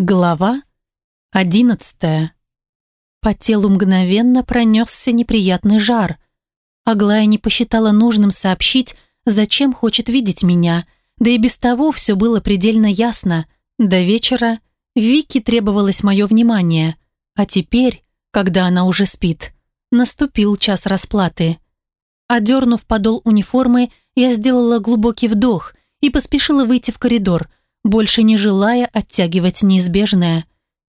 Глава одиннадцатая. По телу мгновенно пронесся неприятный жар. Аглая не посчитала нужным сообщить, зачем хочет видеть меня, да и без того все было предельно ясно. До вечера Вике требовалось мое внимание, а теперь, когда она уже спит, наступил час расплаты. Одернув подол униформы, я сделала глубокий вдох и поспешила выйти в коридор – больше не желая оттягивать неизбежное.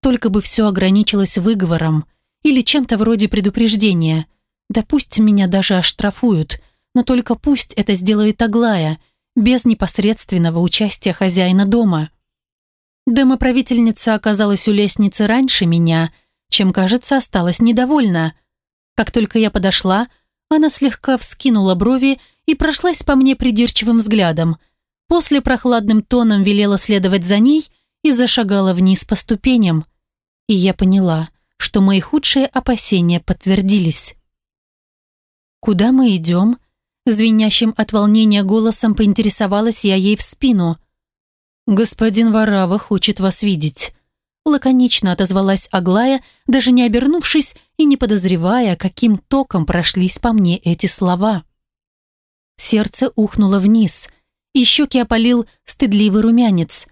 Только бы все ограничилось выговором или чем-то вроде предупреждения. Да пусть меня даже оштрафуют, но только пусть это сделает Аглая, без непосредственного участия хозяина дома. Домоправительница оказалась у лестницы раньше меня, чем, кажется, осталась недовольна. Как только я подошла, она слегка вскинула брови и прошлась по мне придирчивым взглядом – После прохладным тоном велела следовать за ней и зашагала вниз по ступеням. И я поняла, что мои худшие опасения подтвердились. «Куда мы идем?» Звенящим от волнения голосом поинтересовалась я ей в спину. «Господин Варава хочет вас видеть», лаконично отозвалась Аглая, даже не обернувшись и не подозревая, каким током прошлись по мне эти слова. Сердце ухнуло вниз – и щеки опалил стыдливый румянец.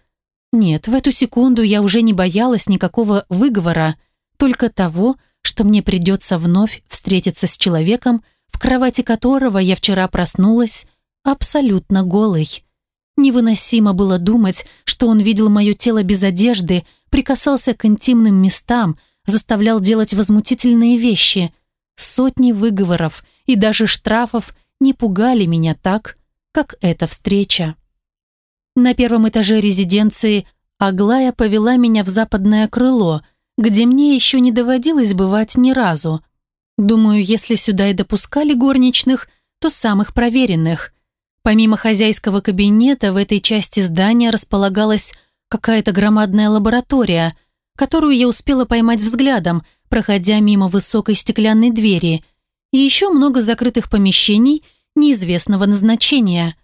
Нет, в эту секунду я уже не боялась никакого выговора, только того, что мне придется вновь встретиться с человеком, в кровати которого я вчера проснулась абсолютно голой. Невыносимо было думать, что он видел мое тело без одежды, прикасался к интимным местам, заставлял делать возмутительные вещи. Сотни выговоров и даже штрафов не пугали меня так, как эта встреча. На первом этаже резиденции Аглая повела меня в западное крыло, где мне еще не доводилось бывать ни разу. Думаю, если сюда и допускали горничных, то самых проверенных. Помимо хозяйского кабинета в этой части здания располагалась какая-то громадная лаборатория, которую я успела поймать взглядом, проходя мимо высокой стеклянной двери, и еще много закрытых помещений – неизвестного назначения.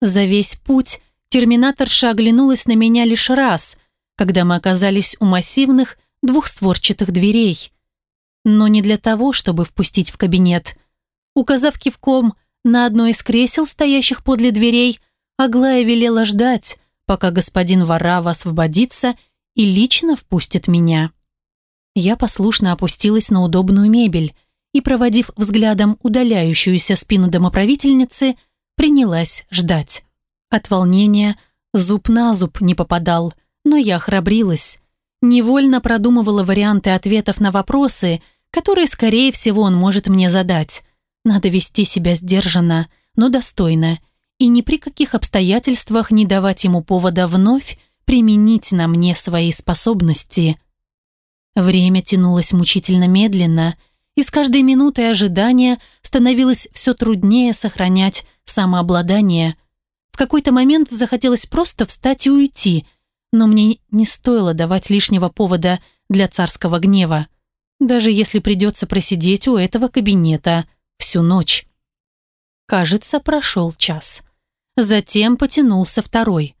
За весь путь терминаторша оглянулась на меня лишь раз, когда мы оказались у массивных двухстворчатых дверей. Но не для того, чтобы впустить в кабинет. Указав кивком на одно из кресел, стоящих подле дверей, Аглая велела ждать, пока господин Варава освободится и лично впустит меня. Я послушно опустилась на удобную мебель, и, проводив взглядом удаляющуюся спину домоправительницы, принялась ждать. От волнения зуб на зуб не попадал, но я храбрилась. Невольно продумывала варианты ответов на вопросы, которые, скорее всего, он может мне задать. Надо вести себя сдержанно, но достойно, и ни при каких обстоятельствах не давать ему повода вновь применить на мне свои способности. Время тянулось мучительно медленно, и с каждой минутой ожидания становилось все труднее сохранять самообладание. В какой-то момент захотелось просто встать и уйти, но мне не стоило давать лишнего повода для царского гнева, даже если придется просидеть у этого кабинета всю ночь. Кажется, прошел час. Затем потянулся второй.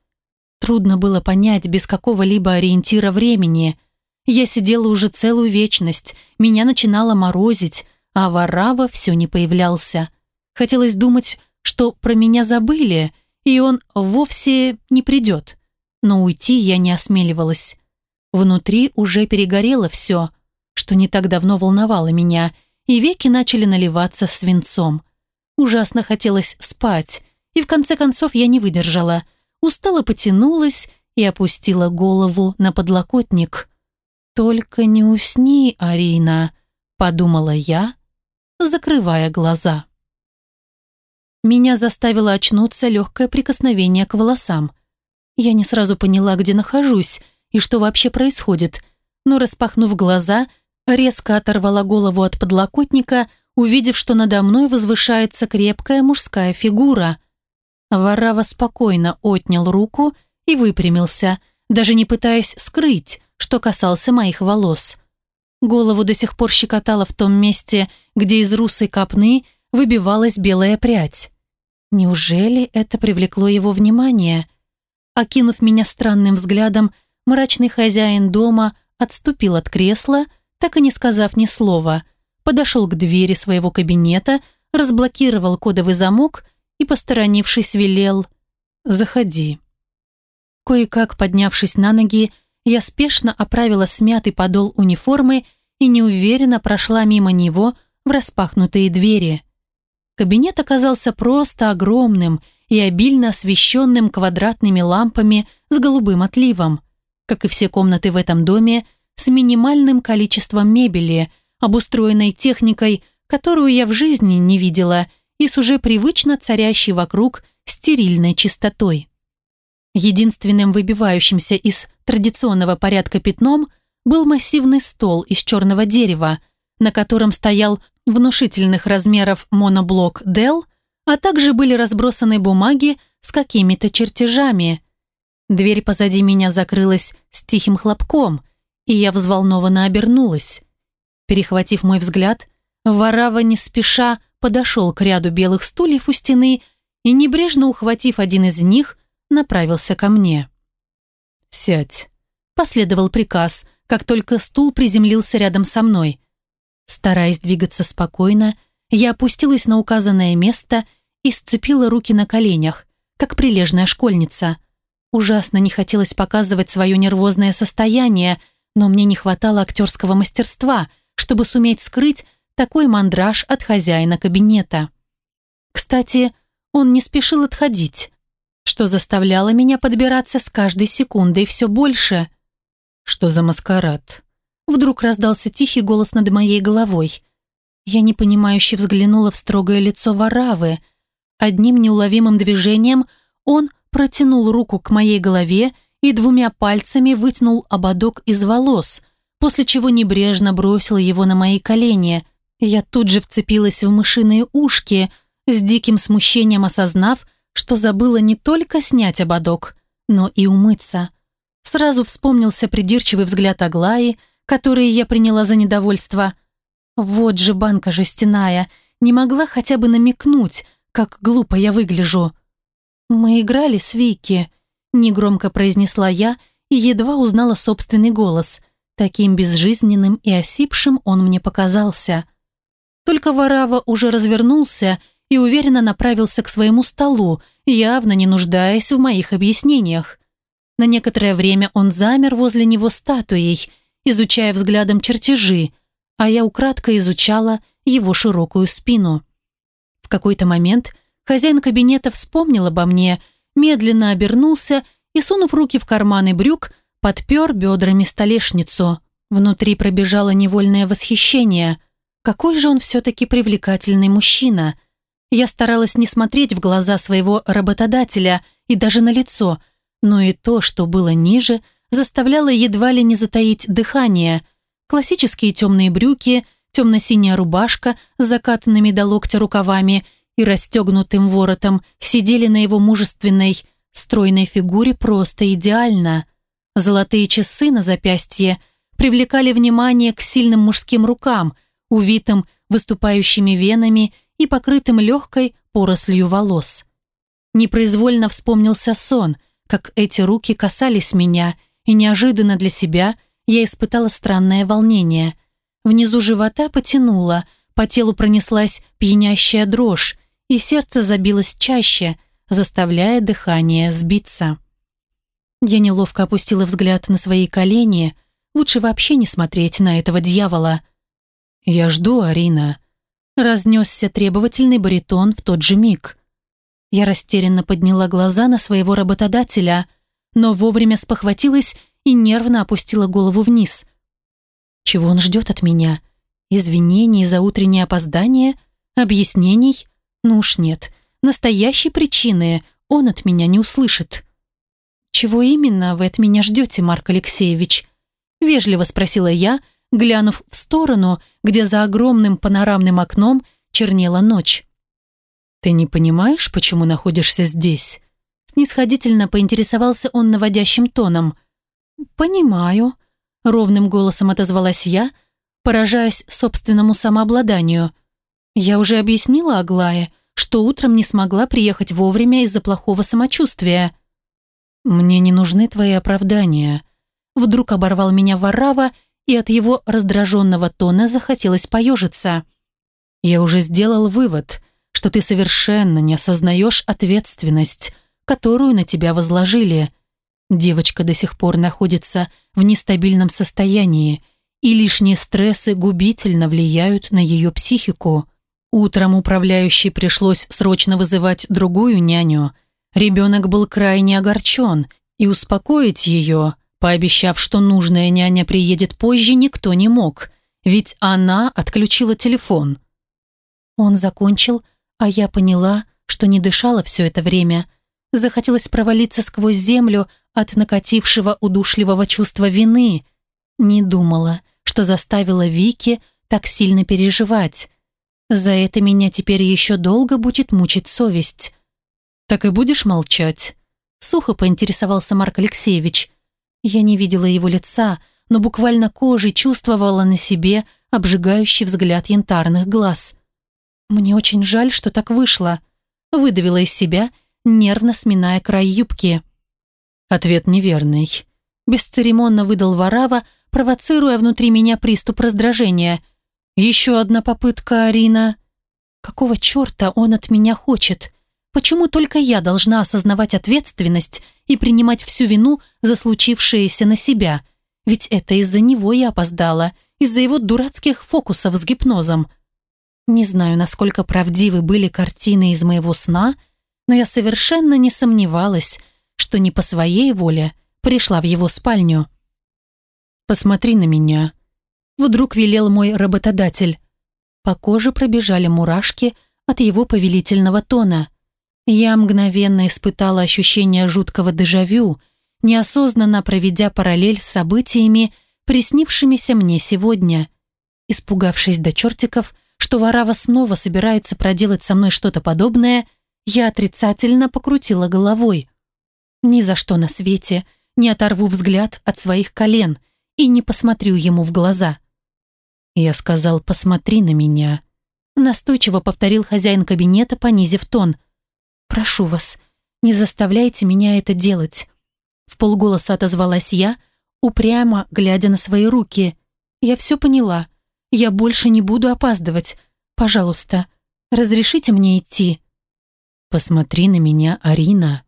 Трудно было понять без какого-либо ориентира времени – я сидела уже целую вечность, меня начинало морозить, а Варава все не появлялся. Хотелось думать, что про меня забыли, и он вовсе не придет. Но уйти я не осмеливалась. Внутри уже перегорело все, что не так давно волновало меня, и веки начали наливаться свинцом. Ужасно хотелось спать, и в конце концов я не выдержала. Устало потянулась и опустила голову на подлокотник. «Только не усни, Арина», — подумала я, закрывая глаза. Меня заставило очнуться легкое прикосновение к волосам. Я не сразу поняла, где нахожусь и что вообще происходит, но, распахнув глаза, резко оторвала голову от подлокотника, увидев, что надо мной возвышается крепкая мужская фигура. Варава спокойно отнял руку и выпрямился, даже не пытаясь скрыть, что касался моих волос. Голову до сих пор щекотало в том месте, где из русой копны выбивалась белая прядь. Неужели это привлекло его внимание? Окинув меня странным взглядом, мрачный хозяин дома отступил от кресла, так и не сказав ни слова, подошел к двери своего кабинета, разблокировал кодовый замок и, посторонившись, велел «Заходи». Кое-как поднявшись на ноги, я спешно оправила смятый подол униформы и неуверенно прошла мимо него в распахнутые двери. Кабинет оказался просто огромным и обильно освещенным квадратными лампами с голубым отливом. Как и все комнаты в этом доме, с минимальным количеством мебели, обустроенной техникой, которую я в жизни не видела, и с уже привычно царящей вокруг стерильной чистотой. Единственным выбивающимся из традиционного порядка пятном был массивный стол из черного дерева, на котором стоял внушительных размеров моноблок Dell, а также были разбросаны бумаги с какими-то чертежами. Дверь позади меня закрылась с тихим хлопком, и я взволнованно обернулась. Перехватив мой взгляд, Варава не спеша подошел к ряду белых стульев у стены и, небрежно ухватив один из них, направился ко мне. «Сядь», – последовал приказ, как только стул приземлился рядом со мной. Стараясь двигаться спокойно, я опустилась на указанное место и сцепила руки на коленях, как прилежная школьница. Ужасно не хотелось показывать свое нервозное состояние, но мне не хватало актерского мастерства, чтобы суметь скрыть такой мандраж от хозяина кабинета. Кстати, он не спешил отходить, что заставляло меня подбираться с каждой секундой все больше. Что за маскарад? Вдруг раздался тихий голос над моей головой. Я непонимающе взглянула в строгое лицо Варавы. Одним неуловимым движением он протянул руку к моей голове и двумя пальцами вытянул ободок из волос, после чего небрежно бросил его на мои колени. Я тут же вцепилась в мышиные ушки, с диким смущением осознав, что забыла не только снять ободок, но и умыться. Сразу вспомнился придирчивый взгляд Аглаи, который я приняла за недовольство. Вот же банка жестяная, не могла хотя бы намекнуть, как глупо я выгляжу. «Мы играли с Вики», — негромко произнесла я и едва узнала собственный голос. Таким безжизненным и осипшим он мне показался. Только Варава уже развернулся и уверенно направился к своему столу, явно не нуждаясь в моих объяснениях. На некоторое время он замер возле него статуей, изучая взглядом чертежи, а я украдко изучала его широкую спину. В какой-то момент хозяин кабинета вспомнил обо мне, медленно обернулся и, сунув руки в карманы брюк, подпер бедрами столешницу. Внутри пробежало невольное восхищение. Какой же он все-таки привлекательный мужчина. Я старалась не смотреть в глаза своего работодателя и даже на лицо, но и то, что было ниже, заставляло едва ли не затаить дыхание. Классические темные брюки, темно-синяя рубашка с закатанными до локтя рукавами и расстегнутым воротом сидели на его мужественной, стройной фигуре просто идеально. Золотые часы на запястье привлекали внимание к сильным мужским рукам, увитым выступающими венами и покрытым легкой порослью волос. Непроизвольно вспомнился сон, как эти руки касались меня, и неожиданно для себя я испытала странное волнение. Внизу живота потянуло, по телу пронеслась пьянящая дрожь, и сердце забилось чаще, заставляя дыхание сбиться. Я неловко опустила взгляд на свои колени, лучше вообще не смотреть на этого дьявола. «Я жду, Арина», разнесся требовательный баритон в тот же миг. Я растерянно подняла глаза на своего работодателя, но вовремя спохватилась и нервно опустила голову вниз. Чего он ждет от меня? Извинений за утреннее опоздание? Объяснений? Ну уж нет. Настоящей причины он от меня не услышит. «Чего именно вы от меня ждете, Марк Алексеевич?» Вежливо спросила я, глянув в сторону, где за огромным панорамным окном чернела ночь. «Ты не понимаешь, почему находишься здесь?» Снисходительно поинтересовался он наводящим тоном. «Понимаю», — ровным голосом отозвалась я, поражаясь собственному самообладанию. «Я уже объяснила Аглае, что утром не смогла приехать вовремя из-за плохого самочувствия». «Мне не нужны твои оправдания», Вдруг оборвал меня Варава, и от его раздраженного тона захотелось поежиться. «Я уже сделал вывод, что ты совершенно не осознаешь ответственность, которую на тебя возложили. Девочка до сих пор находится в нестабильном состоянии, и лишние стрессы губительно влияют на ее психику. Утром управляющей пришлось срочно вызывать другую няню. Ребенок был крайне огорчен, и успокоить ее, пообещав, что нужная няня приедет позже, никто не мог, ведь она отключила телефон. Он закончил, а я поняла, что не дышала все это время. Захотелось провалиться сквозь землю от накатившего удушливого чувства вины. Не думала, что заставила Вики так сильно переживать. За это меня теперь еще долго будет мучить совесть. «Так и будешь молчать?» Сухо поинтересовался Марк Алексеевич. Я не видела его лица, но буквально кожей чувствовала на себе обжигающий взгляд янтарных глаз. «Мне очень жаль, что так вышло», выдавила из себя, нервно сминая край юбки. Ответ неверный. Бесцеремонно выдал Варава, провоцируя внутри меня приступ раздражения. «Еще одна попытка, Арина». «Какого черта он от меня хочет? Почему только я должна осознавать ответственность и принимать всю вину за случившееся на себя? Ведь это из-за него я опоздала, из-за его дурацких фокусов с гипнозом». Не знаю, насколько правдивы были картины из моего сна, но я совершенно не сомневалась, что не по своей воле пришла в его спальню. Посмотри на меня». Вдруг велел мой работодатель. По коже пробежали мурашки от его повелительного тона. Я мгновенно испытала ощущение жуткого дежавю, неосознанно проведя параллель с событиями, приснившимися мне сегодня. Испугавшись до чертиков, что Варава снова собирается проделать со мной что-то подобное, я отрицательно покрутила головой. Ни за что на свете не оторву взгляд от своих колен – и не посмотрю ему в глаза. Я сказал, посмотри на меня. Настойчиво повторил хозяин кабинета, понизив тон. Прошу вас, не заставляйте меня это делать. В полголоса отозвалась я, упрямо глядя на свои руки. Я все поняла. Я больше не буду опаздывать. Пожалуйста, разрешите мне идти. Посмотри на меня, Арина.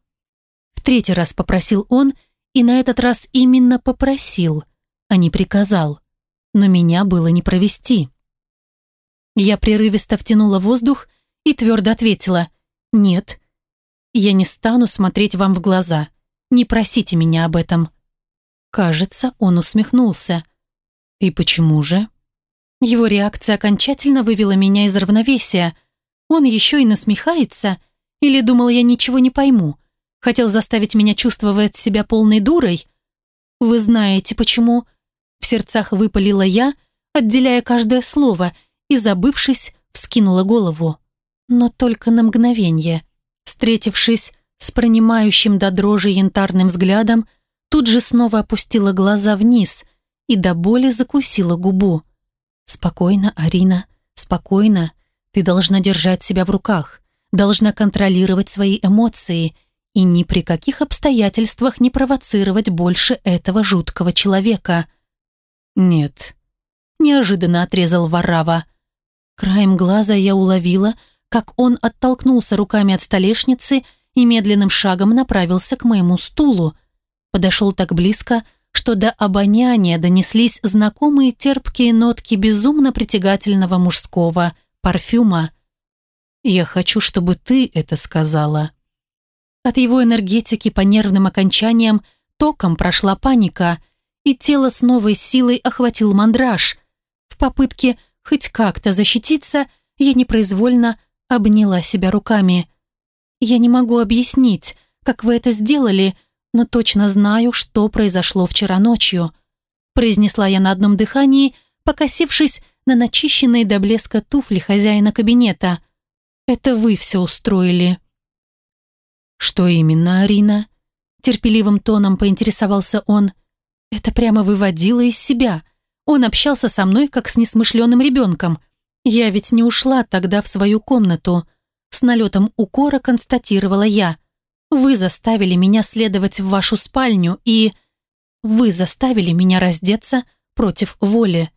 В третий раз попросил он, и на этот раз именно попросил – а не приказал. Но меня было не провести. Я прерывисто втянула воздух и твердо ответила «Нет, я не стану смотреть вам в глаза. Не просите меня об этом». Кажется, он усмехнулся. «И почему же?» Его реакция окончательно вывела меня из равновесия. Он еще и насмехается? Или думал, я ничего не пойму? Хотел заставить меня чувствовать себя полной дурой? Вы знаете, почему? В сердцах выпалила я, отделяя каждое слово, и, забывшись, вскинула голову. Но только на мгновение. Встретившись с пронимающим до дрожи янтарным взглядом, тут же снова опустила глаза вниз и до боли закусила губу. «Спокойно, Арина, спокойно. Ты должна держать себя в руках, должна контролировать свои эмоции и ни при каких обстоятельствах не провоцировать больше этого жуткого человека. «Нет», – неожиданно отрезал Варава. Краем глаза я уловила, как он оттолкнулся руками от столешницы и медленным шагом направился к моему стулу. Подошел так близко, что до обоняния донеслись знакомые терпкие нотки безумно притягательного мужского парфюма. «Я хочу, чтобы ты это сказала». От его энергетики по нервным окончаниям током прошла паника – и тело с новой силой охватил мандраж. В попытке хоть как-то защититься, я непроизвольно обняла себя руками. «Я не могу объяснить, как вы это сделали, но точно знаю, что произошло вчера ночью», произнесла я на одном дыхании, покосившись на начищенные до блеска туфли хозяина кабинета. «Это вы все устроили». «Что именно, Арина?» терпеливым тоном поинтересовался он – это прямо выводило из себя. Он общался со мной, как с несмышленым ребенком. Я ведь не ушла тогда в свою комнату. С налетом укора констатировала я. Вы заставили меня следовать в вашу спальню и... вы заставили меня раздеться против воли».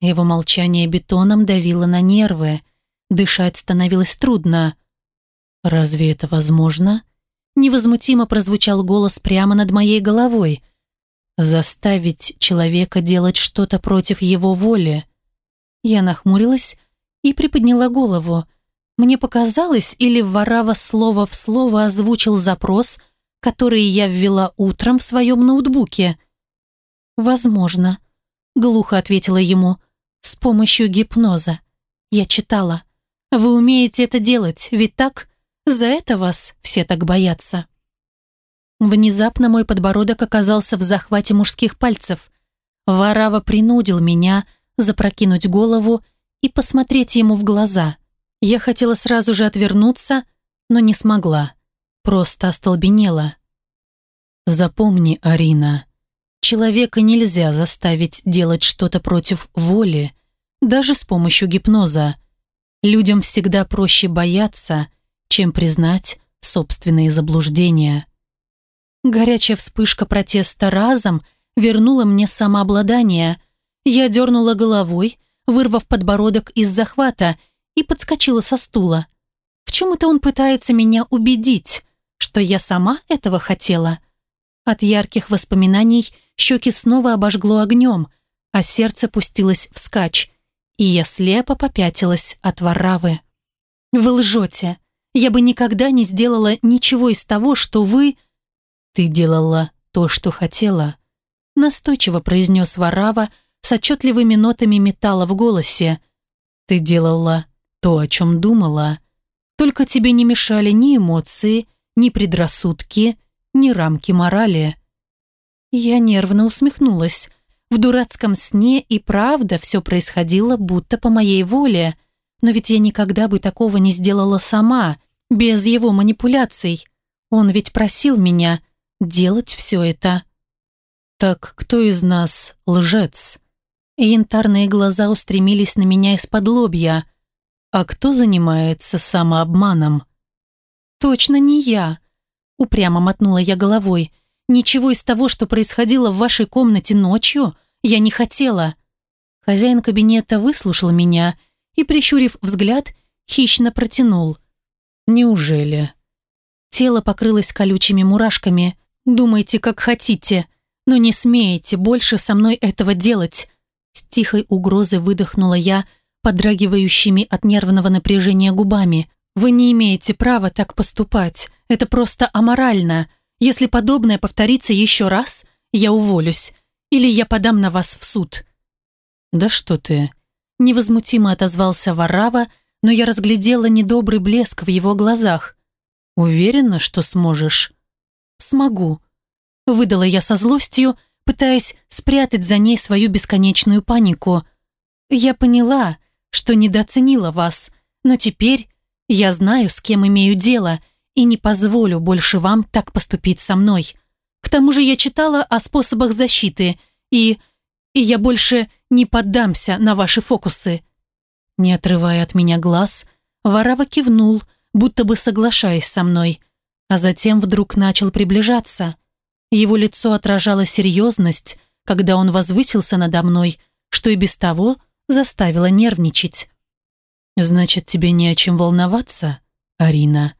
Его молчание бетоном давило на нервы. Дышать становилось трудно. «Разве это возможно?» Невозмутимо прозвучал голос прямо над моей головой. «Заставить человека делать что-то против его воли?» Я нахмурилась и приподняла голову. Мне показалось, или Варава слово в слово озвучил запрос, который я ввела утром в своем ноутбуке. «Возможно», — глухо ответила ему, — «с помощью гипноза. Я читала. Вы умеете это делать, ведь так? За это вас все так боятся». Внезапно мой подбородок оказался в захвате мужских пальцев. Варава принудил меня запрокинуть голову и посмотреть ему в глаза. Я хотела сразу же отвернуться, но не смогла. Просто остолбенела. Запомни, Арина, человека нельзя заставить делать что-то против воли, даже с помощью гипноза. Людям всегда проще бояться, чем признать собственные заблуждения. Горячая вспышка протеста разом вернула мне самообладание. Я дернула головой, вырвав подбородок из захвата, и подскочила со стула. В чем это он пытается меня убедить? Что я сама этого хотела? От ярких воспоминаний щеки снова обожгло огнем, а сердце пустилось вскачь, и я слепо попятилась от воравы. «Вы лжете. Я бы никогда не сделала ничего из того, что вы...» «Ты делала то, что хотела», — настойчиво произнес Варава с отчетливыми нотами металла в голосе. «Ты делала то, о чем думала. Только тебе не мешали ни эмоции, ни предрассудки, ни рамки морали». Я нервно усмехнулась. В дурацком сне и правда все происходило будто по моей воле. Но ведь я никогда бы такого не сделала сама, без его манипуляций. Он ведь просил меня делать все это. «Так кто из нас лжец?» Янтарные глаза устремились на меня из-под лобья. «А кто занимается самообманом?» «Точно не я», — упрямо мотнула я головой. «Ничего из того, что происходило в вашей комнате ночью, я не хотела». Хозяин кабинета выслушал меня и, прищурив взгляд, хищно протянул. «Неужели?» Тело покрылось колючими мурашками. «Думайте, как хотите, но не смеете больше со мной этого делать». С тихой угрозой выдохнула я, подрагивающими от нервного напряжения губами. «Вы не имеете права так поступать. Это просто аморально. Если подобное повторится еще раз, я уволюсь. Или я подам на вас в суд». «Да что ты!» Невозмутимо отозвался Варава, но я разглядела недобрый блеск в его глазах. «Уверена, что сможешь?» «Смогу», — выдала я со злостью, пытаясь спрятать за ней свою бесконечную панику. «Я поняла, что недооценила вас, но теперь я знаю, с кем имею дело, и не позволю больше вам так поступить со мной. К тому же я читала о способах защиты, и... и я больше не поддамся на ваши фокусы». Не отрывая от меня глаз, Варава кивнул, будто бы соглашаясь со мной, а затем вдруг начал приближаться. Его лицо отражало серьезность, когда он возвысился надо мной, что и без того заставило нервничать. «Значит, тебе не о чем волноваться, Арина?»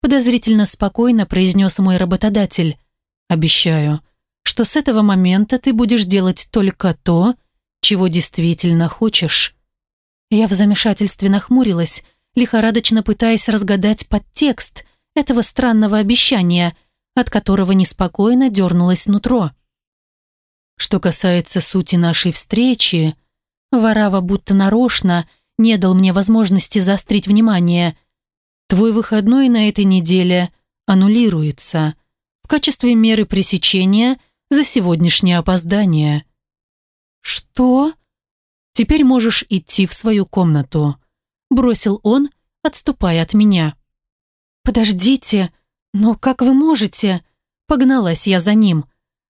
Подозрительно спокойно произнес мой работодатель. «Обещаю, что с этого момента ты будешь делать только то, чего действительно хочешь». Я в замешательстве нахмурилась, лихорадочно пытаясь разгадать подтекст этого странного обещания, от которого неспокойно дернулось нутро. Что касается сути нашей встречи, Варава будто нарочно не дал мне возможности заострить внимание. Твой выходной на этой неделе аннулируется в качестве меры пресечения за сегодняшнее опоздание. Что? Теперь можешь идти в свою комнату, бросил он, отступая от меня. Подождите, «Но как вы можете?» Погналась я за ним.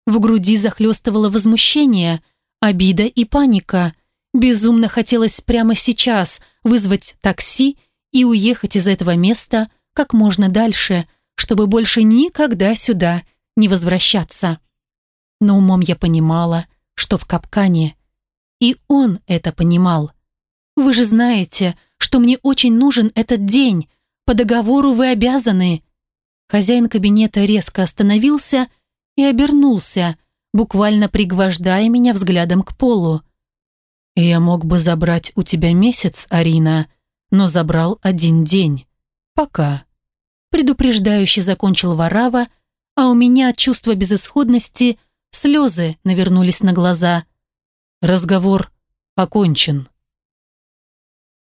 В груди захлестывало возмущение, обида и паника. Безумно хотелось прямо сейчас вызвать такси и уехать из этого места как можно дальше, чтобы больше никогда сюда не возвращаться. Но умом я понимала, что в капкане. И он это понимал. Вы же знаете, что мне очень нужен этот день. По договору вы обязаны. Хозяин кабинета резко остановился и обернулся, буквально пригвождая меня взглядом к полу. «Я мог бы забрать у тебя месяц, Арина, но забрал один день. Пока». Предупреждающе закончил Варава, а у меня от чувства безысходности слезы навернулись на глаза. Разговор окончен.